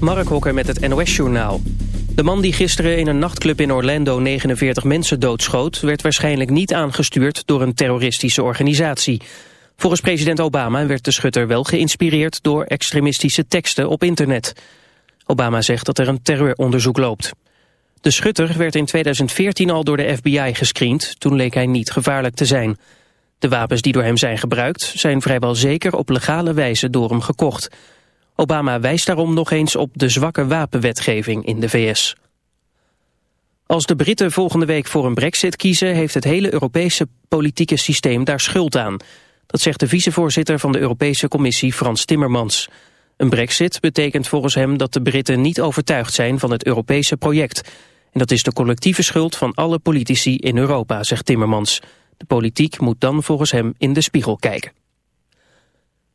Mark Hokker met het NOS-journaal. De man die gisteren in een nachtclub in Orlando 49 mensen doodschoot... werd waarschijnlijk niet aangestuurd door een terroristische organisatie. Volgens president Obama werd de schutter wel geïnspireerd... door extremistische teksten op internet. Obama zegt dat er een terreuronderzoek loopt. De schutter werd in 2014 al door de FBI gescreend. Toen leek hij niet gevaarlijk te zijn. De wapens die door hem zijn gebruikt... zijn vrijwel zeker op legale wijze door hem gekocht... Obama wijst daarom nog eens op de zwakke wapenwetgeving in de VS. Als de Britten volgende week voor een brexit kiezen... heeft het hele Europese politieke systeem daar schuld aan. Dat zegt de vicevoorzitter van de Europese Commissie Frans Timmermans. Een brexit betekent volgens hem dat de Britten niet overtuigd zijn van het Europese project. En dat is de collectieve schuld van alle politici in Europa, zegt Timmermans. De politiek moet dan volgens hem in de spiegel kijken.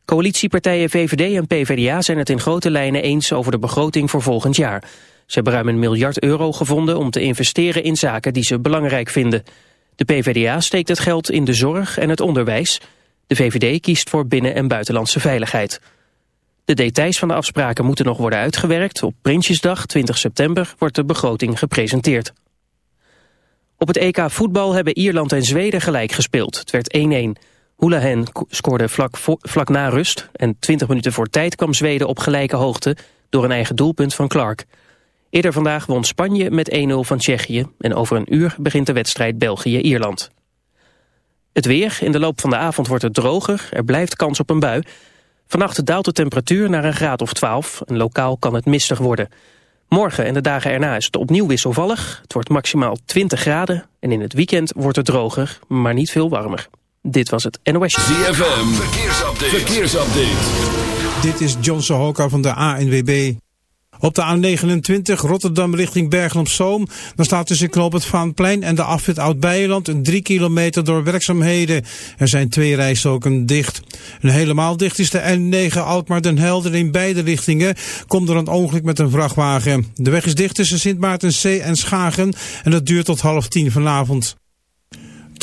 Coalitiepartijen VVD en PvdA zijn het in grote lijnen eens over de begroting voor volgend jaar. Ze hebben ruim een miljard euro gevonden om te investeren in zaken die ze belangrijk vinden. De PvdA steekt het geld in de zorg en het onderwijs. De VVD kiest voor binnen- en buitenlandse veiligheid. De details van de afspraken moeten nog worden uitgewerkt. Op Prinsjesdag, 20 september, wordt de begroting gepresenteerd. Op het EK voetbal hebben Ierland en Zweden gelijk gespeeld. Het werd 1-1. Houlihan scoorde vlak, vlak na rust en 20 minuten voor tijd kwam Zweden op gelijke hoogte door een eigen doelpunt van Clark. Eerder vandaag won Spanje met 1-0 van Tsjechië en over een uur begint de wedstrijd België-Ierland. Het weer, in de loop van de avond wordt het droger, er blijft kans op een bui. Vannacht daalt de temperatuur naar een graad of 12 en lokaal kan het mistig worden. Morgen en de dagen erna is het opnieuw wisselvallig. Het wordt maximaal 20 graden en in het weekend wordt het droger, maar niet veel warmer. Dit was het NOS. ZFM, verkeersupdate. verkeersupdate. Dit is John Sohoka van de ANWB. Op de A29 Rotterdam richting Bergen op Zoom. Dan staat tussen knoop het Vaanplein en de afwit Oud-Beijerland een 3 kilometer door werkzaamheden. Er zijn twee rijstroken dicht. En helemaal dicht is de N9 Alkmaar den Helder in beide richtingen. Komt er een ongeluk met een vrachtwagen. De weg is dicht tussen Sint Maartenzee en Schagen. En dat duurt tot half tien vanavond.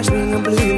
watch me in blue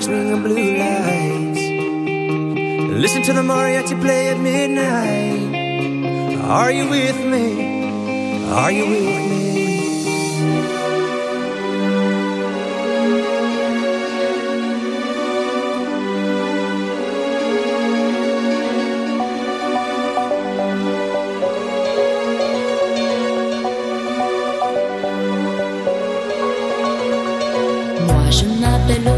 sparkling and blue lights. Listen to the mariachi play at midnight. Are you with me? Are you with me? Moi, je m'appelle.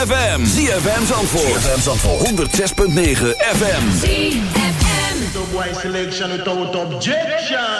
ZFM. ZFM Zandvoort. ZFM Zandvoort. 106.9 FM. ZFM. The boy selection without objection.